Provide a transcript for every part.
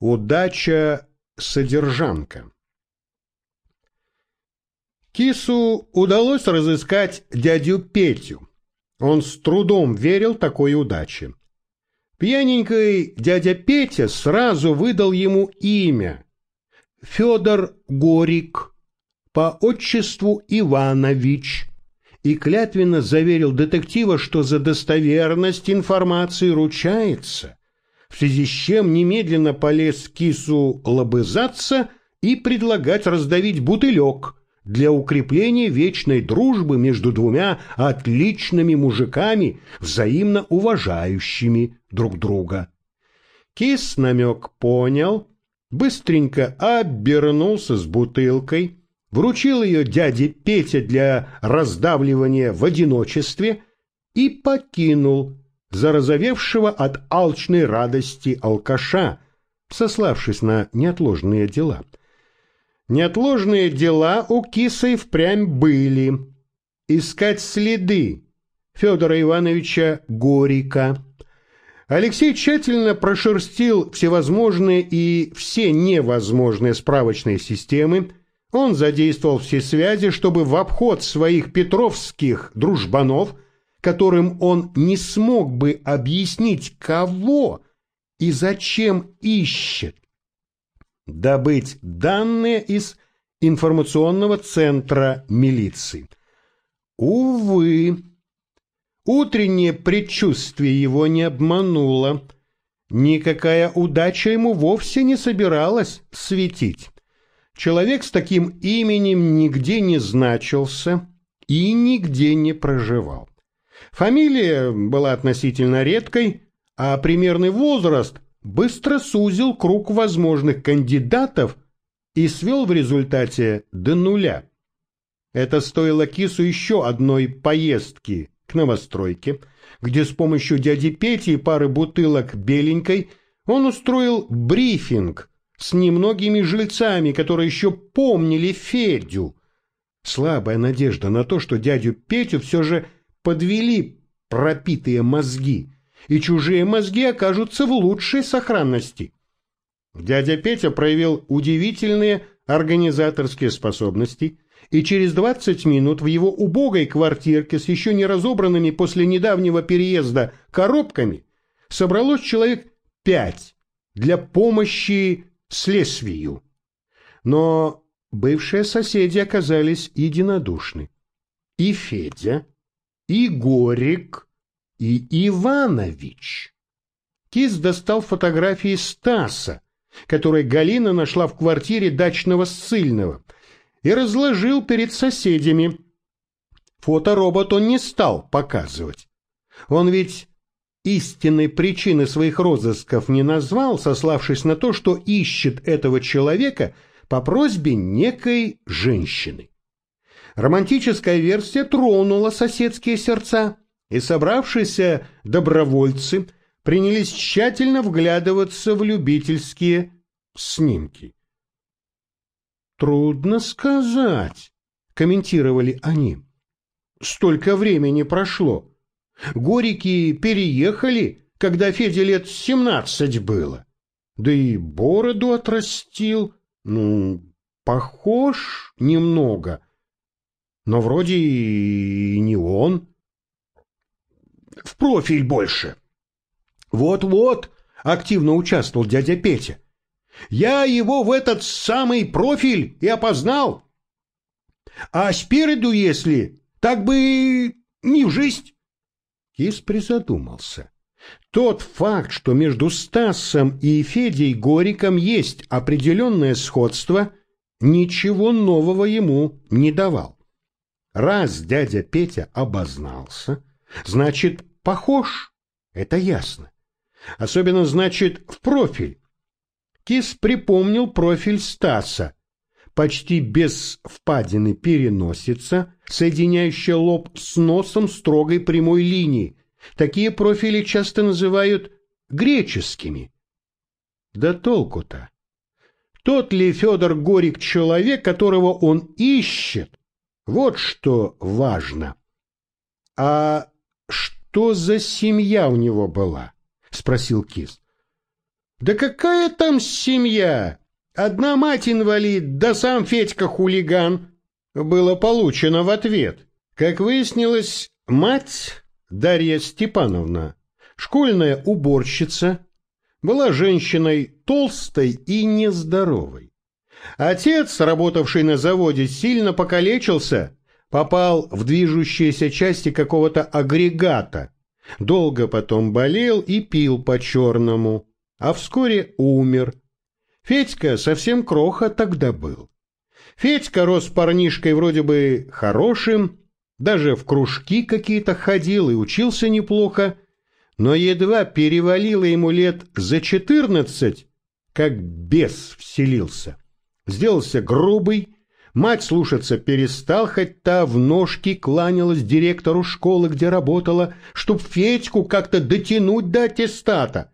Удача содержанка Кису удалось разыскать дядю Петю. Он с трудом верил такой удаче. Пьяненький дядя Петя сразу выдал ему имя. Федор Горик, по отчеству Иванович, и клятвенно заверил детектива, что за достоверность информации ручается, в связи с чем немедленно полез кису лобызаться и предлагать раздавить бутылек для укрепления вечной дружбы между двумя отличными мужиками, взаимно уважающими друг друга. Кис намек понял, быстренько обернулся с бутылкой, вручил ее дяде Пете для раздавливания в одиночестве и покинул зарозовевшего от алчной радости алкаша, сославшись на неотложные дела. Неотложные дела у кисы впрямь были. Искать следы Федора Ивановича Горика. Алексей тщательно прошерстил всевозможные и все невозможные справочные системы, он задействовал все связи, чтобы в обход своих петровских дружбанов, которым он не смог бы объяснить, кого и зачем ищет, добыть данные из информационного центра милиции. Увы, утреннее предчувствие его не обмануло. Никакая удача ему вовсе не собиралась светить. Человек с таким именем нигде не значился и нигде не проживал. Фамилия была относительно редкой, а примерный возраст быстро сузил круг возможных кандидатов и свел в результате до нуля. Это стоило Кису еще одной поездки к новостройке, где с помощью дяди Пети и пары бутылок беленькой он устроил брифинг с немногими жильцами, которые еще помнили Федю. Слабая надежда на то, что дядю Петю все же подвели пропитые мозги, и чужие мозги окажутся в лучшей сохранности. Дядя Петя проявил удивительные организаторские способности, и через 20 минут в его убогой квартирке с еще не разобранными после недавнего переезда коробками собралось человек пять для помощи следствию. Но бывшие соседи оказались единодушны. И Федя, и Горик, и Иванович. Кис достал фотографии Стаса, которые Галина нашла в квартире дачного ссыльного, и разложил перед соседями. Фоторобот он не стал показывать. Он ведь истинной причины своих розысков не назвал, сославшись на то, что ищет этого человека по просьбе некой женщины. Романтическая версия тронула соседские сердца, и собравшиеся добровольцы принялись тщательно вглядываться в любительские снимки. «Трудно сказать», — комментировали они. «Столько времени прошло. Горики переехали, когда Феде лет семнадцать было. Да и бороду отрастил, ну, похож немного. Но вроде и не он. В профиль больше. Вот-вот, активно участвовал дядя Петя. Я его в этот самый профиль и опознал. А спереду, если, так бы не в жизнь. Кис призадумался. Тот факт, что между Стасом и Федей Гориком есть определенное сходство, ничего нового ему не давал. Раз дядя Петя обознался, значит, похож, это ясно. Особенно, значит, в профиль. Кис припомнил профиль Стаса, почти без впадины переносица, соединяющая лоб с носом строгой прямой линии. Такие профили часто называют греческими. Да толку-то? Тот ли Федор Горик человек, которого он ищет? Вот что важно. А что за семья у него была? Спросил Кис. Да какая там семья? Одна мать инвалид, да сам Федька хулиган. Было получено в ответ. Как выяснилось, мать Дарья Степановна, школьная уборщица, была женщиной толстой и нездоровой. Отец, работавший на заводе, сильно покалечился, попал в движущиеся части какого-то агрегата, долго потом болел и пил по-черному, а вскоре умер. Федька совсем кроха тогда был. Федька рос парнишкой вроде бы хорошим, даже в кружки какие-то ходил и учился неплохо, но едва перевалило ему лет за четырнадцать, как бес вселился. Сделался грубый, мать слушаться перестал, хоть та в ножки кланялась директору школы, где работала, чтоб Федьку как-то дотянуть до аттестата.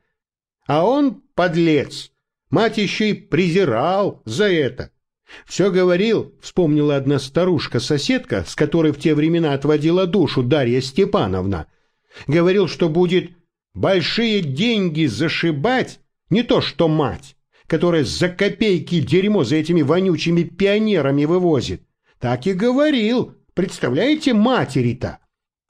А он, подлец, мать еще и презирал за это. Все говорил, вспомнила одна старушка-соседка, с которой в те времена отводила душу Дарья Степановна. Говорил, что будет большие деньги зашибать, не то что мать, которая за копейки дерьмо за этими вонючими пионерами вывозит. Так и говорил, представляете, матери-то.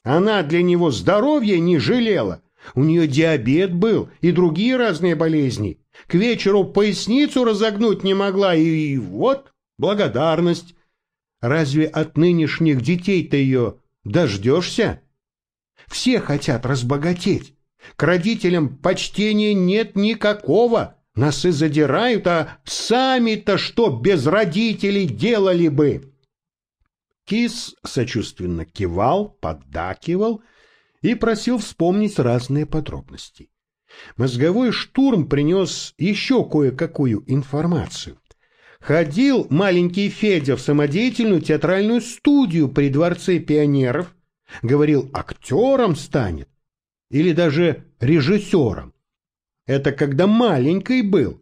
Она для него здоровья не жалела. У нее диабет был и другие разные болезни. К вечеру поясницу разогнуть не могла, и вот благодарность. Разве от нынешних детей-то ее дождешься? Все хотят разбогатеть. К родителям почтения нет никакого. Нас и задирают, а сами-то что без родителей делали бы? Кис сочувственно кивал, поддакивал и просил вспомнить разные подробности. Мозговой штурм принес еще кое-какую информацию. Ходил маленький Федя в самодеятельную театральную студию при Дворце пионеров, говорил, актером станет или даже режиссером. Это когда маленький был.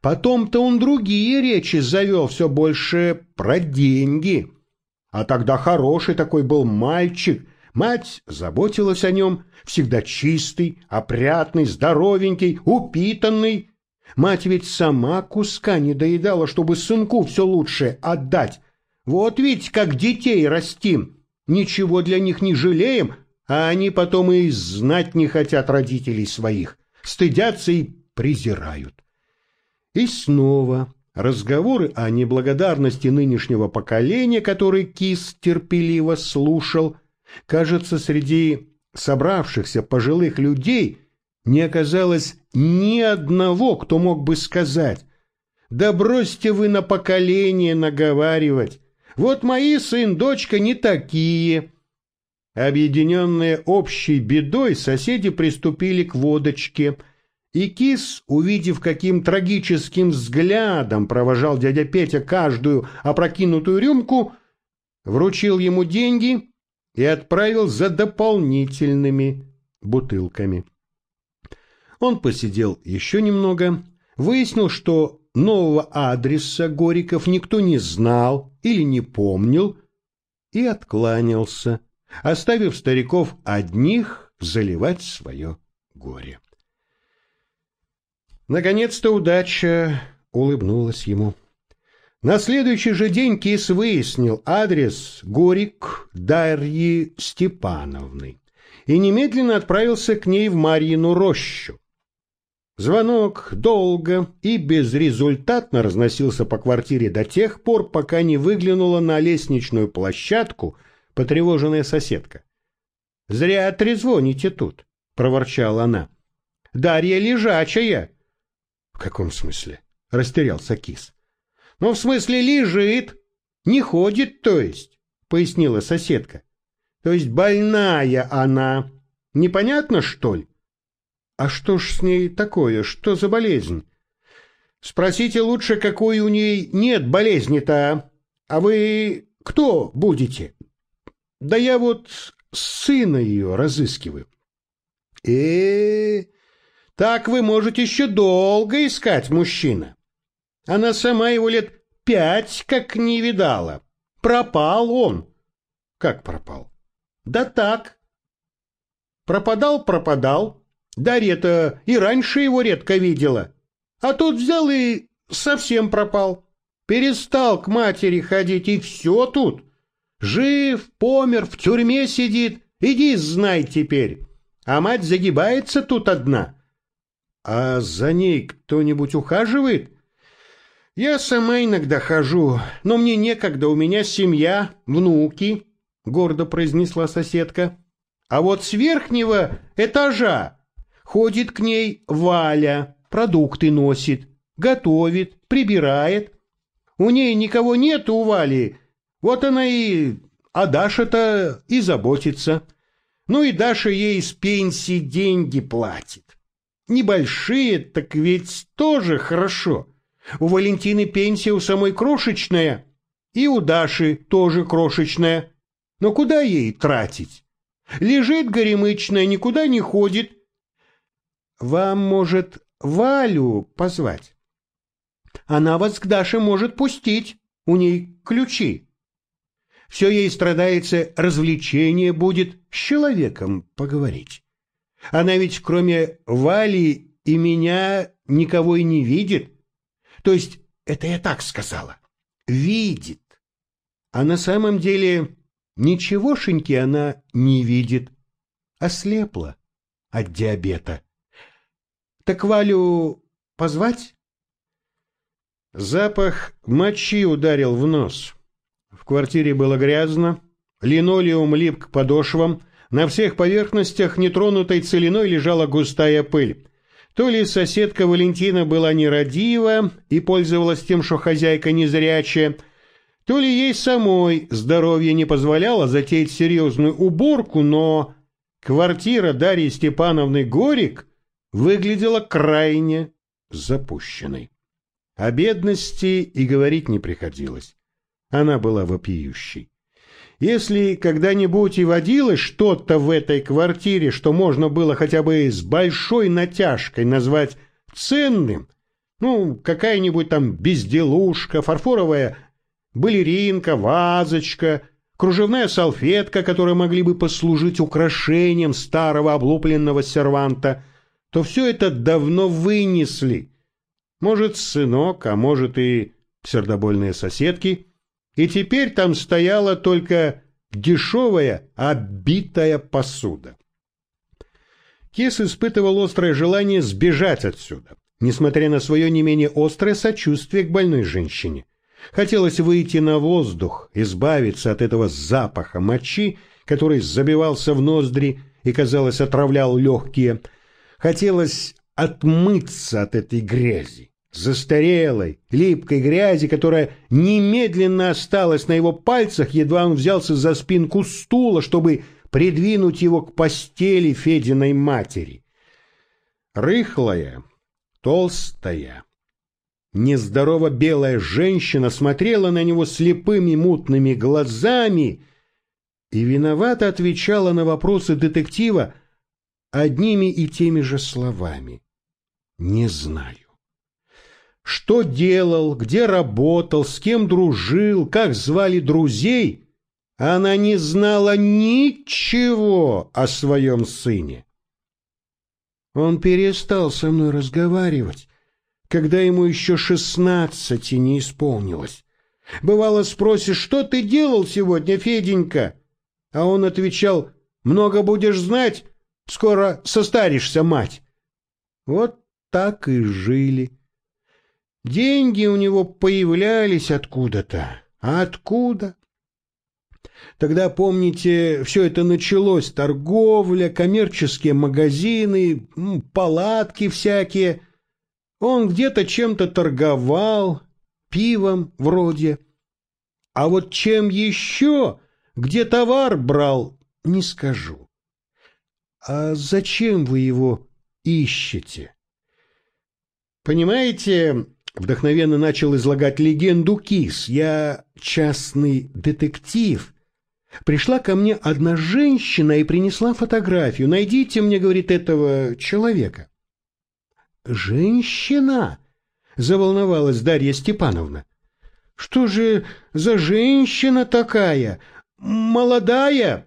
Потом-то он другие речи завел все больше про деньги. А тогда хороший такой был мальчик. Мать заботилась о нем, всегда чистый, опрятный, здоровенький, упитанный. Мать ведь сама куска не доедала, чтобы сынку все лучшее отдать. Вот ведь как детей растим. Ничего для них не жалеем, а они потом и знать не хотят родителей своих стыдятся и презирают. И снова разговоры о неблагодарности нынешнего поколения, который Кис терпеливо слушал, кажется, среди собравшихся пожилых людей не оказалось ни одного, кто мог бы сказать «Да бросьте вы на поколение наговаривать, вот мои сын, дочка не такие». Объединенные общей бедой, соседи приступили к водочке, и кис, увидев, каким трагическим взглядом провожал дядя Петя каждую опрокинутую рюмку, вручил ему деньги и отправил за дополнительными бутылками. Он посидел еще немного, выяснил, что нового адреса Гориков никто не знал или не помнил, и откланялся оставив стариков одних заливать свое горе. Наконец-то удача улыбнулась ему. На следующий же день Кис выяснил адрес Горик Дарьи Степановны и немедленно отправился к ней в Марьину рощу. Звонок долго и безрезультатно разносился по квартире до тех пор, пока не выглянула на лестничную площадку – потревоженная соседка. «Зря трезвоните тут», — проворчала она. «Дарья лежачая». «В каком смысле?» — растерялся кис. «Ну, в смысле лежит, не ходит, то есть», — пояснила соседка. «То есть больная она. Непонятно, что ли?» «А что ж с ней такое? Что за болезнь?» «Спросите лучше, какой у ней нет болезни-то. А вы кто будете?» Да я вот сына ее разыскиваю. Э, -э, э так вы можете еще долго искать мужчина. Она сама его лет пять как не видала. Пропал он. Как пропал? Да так. Пропадал, пропадал. Дарья-то и раньше его редко видела. А тут взял и совсем пропал. Перестал к матери ходить, и все тут. Жив, помер, в тюрьме сидит. Иди знай теперь. А мать загибается тут одна. А за ней кто-нибудь ухаживает? Я сама иногда хожу, но мне некогда, у меня семья, внуки, — гордо произнесла соседка. А вот с верхнего этажа ходит к ней Валя, продукты носит, готовит, прибирает. У ней никого нет у Вали, вот она и... А Даша-то и заботится. Ну и Даша ей с пенсии деньги платит. Небольшие, так ведь тоже хорошо. У Валентины пенсия у самой крошечная, и у Даши тоже крошечная. Но куда ей тратить? Лежит горемычная, никуда не ходит. Вам, может, Валю позвать? Она вас к Даше может пустить, у ней ключи. Все ей страдается, развлечение будет с человеком поговорить. Она ведь кроме Вали и меня никого и не видит. То есть, это я так сказала. Видит. А на самом деле ничегошеньки она не видит. Ослепла от диабета. Так Валю позвать? Запах мочи ударил в нос. Квартире было грязно, линолеум лип к подошвам, на всех поверхностях нетронутой целиной лежала густая пыль. То ли соседка Валентина была нерадива и пользовалась тем, что хозяйка незрячая, то ли ей самой здоровье не позволяло затеять серьезную уборку, но квартира Дарьи Степановны Горик выглядела крайне запущенной. О бедности и говорить не приходилось. Она была вопиющей. Если когда-нибудь и водилось что-то в этой квартире, что можно было хотя бы с большой натяжкой назвать ценным, ну, какая-нибудь там безделушка, фарфоровая балеринка, вазочка, кружевная салфетка, которые могли бы послужить украшением старого облупленного серванта, то все это давно вынесли может, сынок, а может и сердобольные соседки. И теперь там стояла только дешевая, оббитая посуда. Кис испытывал острое желание сбежать отсюда, несмотря на свое не менее острое сочувствие к больной женщине. Хотелось выйти на воздух, избавиться от этого запаха мочи, который забивался в ноздри и, казалось, отравлял легкие. Хотелось отмыться от этой грязи, застарелой, липкой грязи, которая немедленно осталась на его пальцах, едва он взялся за спинку стула, чтобы придвинуть его к постели Фединой матери. Рыхлая, толстая, нездорово белая женщина смотрела на него слепыми мутными глазами и виновато отвечала на вопросы детектива одними и теми же словами. Не знаю. Что делал, где работал, с кем дружил, как звали друзей, она не знала ничего о своем сыне. Он перестал со мной разговаривать, когда ему еще шестнадцати не исполнилось. Бывало, спросишь, что ты делал сегодня, Феденька? А он отвечал, много будешь знать, скоро состаришься, мать. Вот так и жили. Деньги у него появлялись откуда-то. А откуда? Тогда, помните, все это началось. Торговля, коммерческие магазины, палатки всякие. Он где-то чем-то торговал, пивом вроде. А вот чем еще, где товар брал, не скажу. А зачем вы его ищете? Понимаете, вдохновенно начал излагать легенду Кис. Я частный детектив. Пришла ко мне одна женщина и принесла фотографию. Найдите мне, говорит, этого человека. Женщина? Заволновалась Дарья Степановна. Что же за женщина такая? Молодая?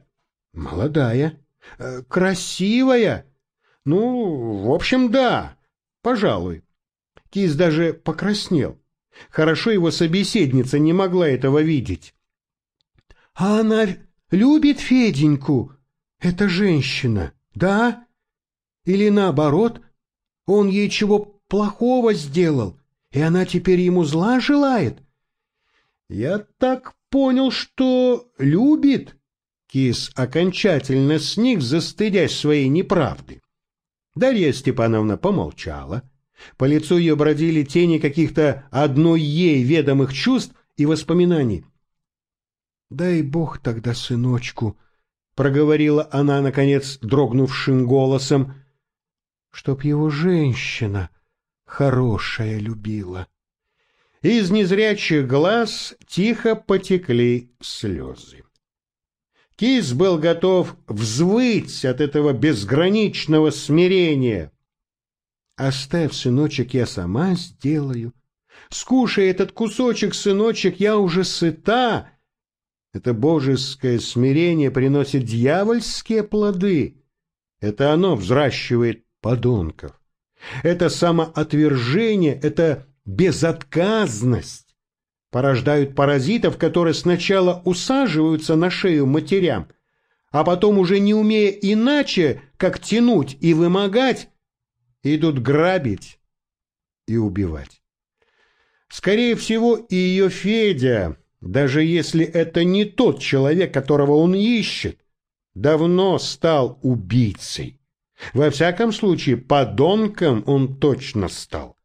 Молодая. Э, красивая? Ну, в общем, да, пожалуй. Кис даже покраснел. Хорошо его собеседница не могла этого видеть. — А она любит Феденьку? Эта женщина, да? Или наоборот, он ей чего плохого сделал, и она теперь ему зла желает? — Я так понял, что любит. Кис окончательно сник, застыдясь своей неправды. Дарья Степановна помолчала. По лицу ее бродили тени каких-то одной ей ведомых чувств и воспоминаний. «Дай бог тогда сыночку», — проговорила она, наконец, дрогнувшим голосом, — «чтоб его женщина хорошая любила». Из незрячих глаз тихо потекли слезы. Кис был готов взвыть от этого безграничного смирения. «Оставь, сыночек, я сама сделаю. Скушай этот кусочек, сыночек, я уже сыта». Это божеское смирение приносит дьявольские плоды. Это оно взращивает подонков. Это самоотвержение, это безотказность порождают паразитов, которые сначала усаживаются на шею матерям, а потом уже не умея иначе, как тянуть и вымогать, идут грабить и убивать. Скорее всего, и ее Федя, даже если это не тот человек, которого он ищет, давно стал убийцей. Во всяком случае, подонком он точно стал.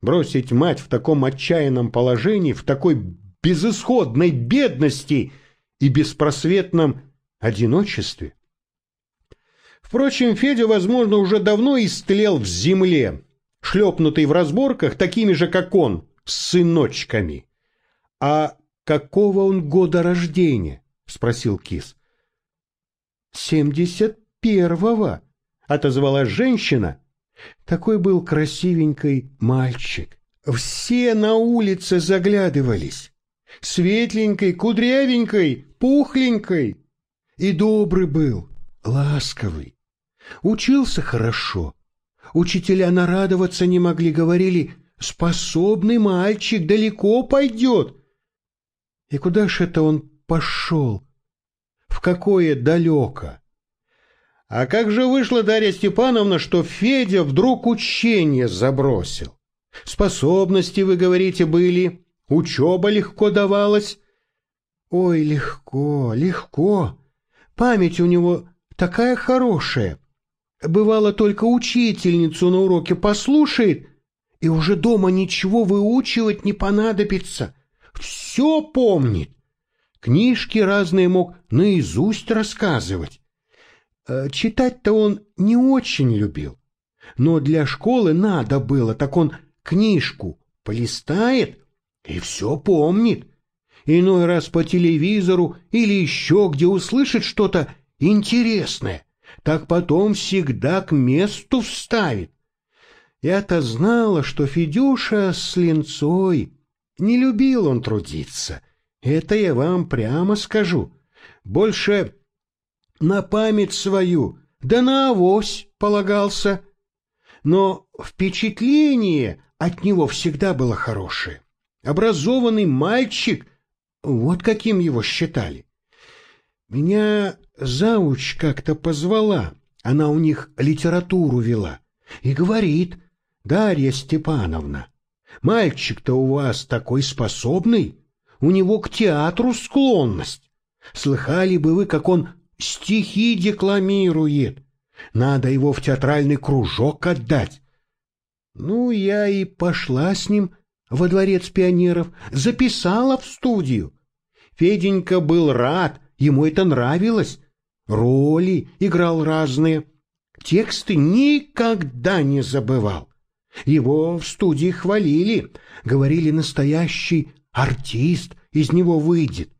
Бросить мать в таком отчаянном положении, в такой безысходной бедности и беспросветном одиночестве? Впрочем, Федя, возможно, уже давно истлел в земле, шлепнутый в разборках такими же, как он, с сыночками. — А какого он года рождения? — спросил Кис. — Семьдесят первого, — отозвалась женщина, такой был красивенький мальчик. Все на улице заглядывались. Светленькой, кудрявенькой, пухленькой. И добрый был, ласковый. Учился хорошо. Учителя нарадоваться не могли, говорили, способный мальчик далеко пойдет. И куда ж это он пошел? В какое далеко? А как же вышло, Дарья Степановна, что Федя вдруг учение забросил? Способности, вы говорите, были, учеба легко давалась. Ой, легко, легко. Память у него такая хорошая. Бывало, только учительницу на уроке послушает, и уже дома ничего выучивать не понадобится. Все помнит. Книжки разные мог наизусть рассказывать. Э, читать-то он не очень любил, но для школы надо было, так он книжку полистает и все помнит. Иной раз по телевизору или еще где услышит что-то интересное, так потом всегда к месту вставит. Я-то знала, что Федюша с линцой не любил он трудиться. Это я вам прямо скажу. Больше на память свою, да на авось полагался. Но впечатление от него всегда было хорошее. Образованный мальчик, вот каким его считали. Меня зауч как-то позвала, она у них литературу вела, и говорит, Дарья Степановна, мальчик-то у вас такой способный, у него к театру склонность. Слыхали бы вы, как он стихи декламирует. Надо его в театральный кружок отдать. Ну, я и пошла с ним во дворец пионеров, записала в студию. Феденька был рад, ему это нравилось. Роли играл разные. Тексты никогда не забывал. Его в студии хвалили, говорили, настоящий артист из него выйдет.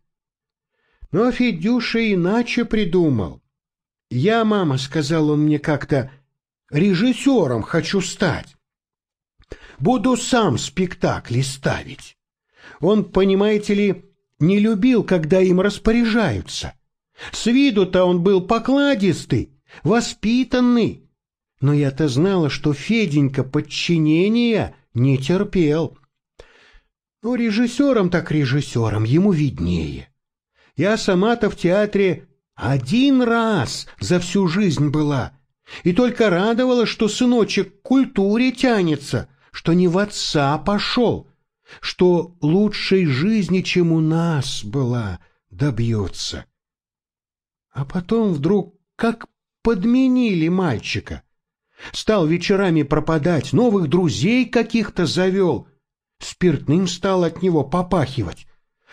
Но Федюша иначе придумал. Я, мама, сказал он мне как-то, режиссером хочу стать. Буду сам спектакли ставить. Он, понимаете ли, не любил, когда им распоряжаются. С виду-то он был покладистый, воспитанный. Но я-то знала, что Феденька подчинения не терпел. Ну, режиссером так режиссером, ему виднее. Я сама-то в театре один раз за всю жизнь была, и только радовала, что сыночек к культуре тянется, что не в отца пошел, что лучшей жизни, чем у нас была, добьется. А потом вдруг как подменили мальчика. Стал вечерами пропадать, новых друзей каких-то завел. Спиртным стал от него попахивать.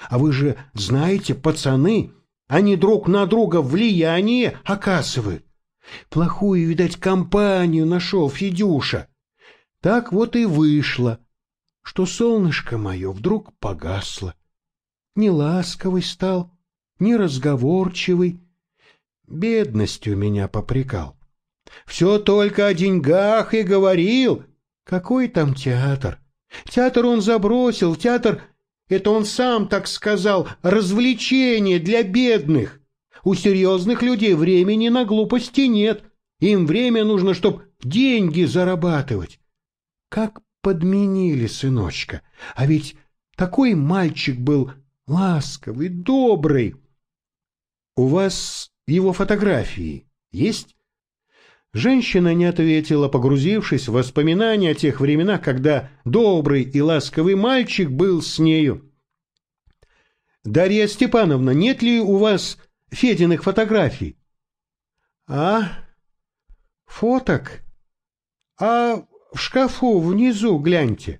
А вы же знаете, пацаны, они друг на друга влияние оказывают. Плохую, видать, компанию нашел Федюша. Так вот и вышло, что солнышко мое вдруг погасло. Не ласковый стал, не разговорчивый. Бедностью меня попрекал. Все только о деньгах и говорил. Какой там театр? Театр он забросил, театр — это он сам так сказал, развлечение для бедных. У серьезных людей времени на глупости нет. Им время нужно, чтобы деньги зарабатывать. Как подменили сыночка. А ведь такой мальчик был ласковый, добрый. У вас его фотографии есть? Женщина не ответила, погрузившись в воспоминания о тех временах, когда добрый и ласковый мальчик был с нею. «Дарья Степановна, нет ли у вас Фединых фотографий?» «А? Фоток? А в шкафу внизу гляньте».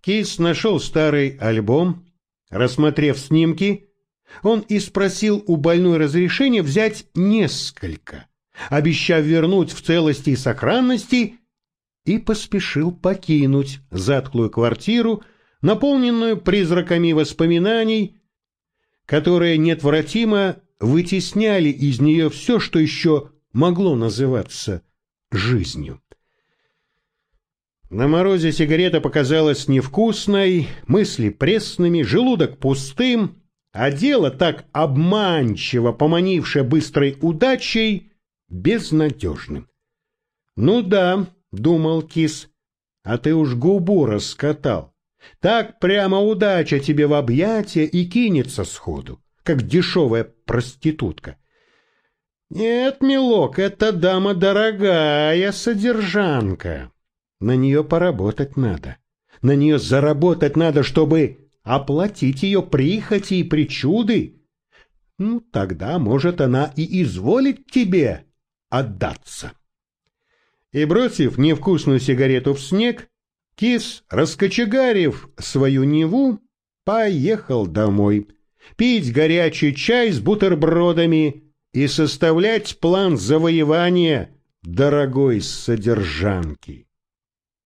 Кейс нашел старый альбом, рассмотрев снимки, он и спросил у больной разрешения взять несколько обещав вернуть в целости и сохранности, и поспешил покинуть затхлую квартиру, наполненную призраками воспоминаний, которые неотвратимо вытесняли из нее все, что еще могло называться жизнью. На морозе сигарета показалась невкусной, мысли пресными, желудок пустым, а дело так обманчиво поманившее быстрой удачей, безнадежным. «Ну да», — думал кис, — «а ты уж губу раскатал. Так прямо удача тебе в объятия и кинется сходу, как дешевая проститутка». «Нет, милок, эта дама дорогая содержанка. На нее поработать надо. На нее заработать надо, чтобы оплатить ее прихоти и причуды. Ну, тогда, может, она и изволит тебе отдаться. И бросив невкусную сигарету в снег, кис, раскочегарив свою Неву, поехал домой пить горячий чай с бутербродами и составлять план завоевания дорогой содержанки.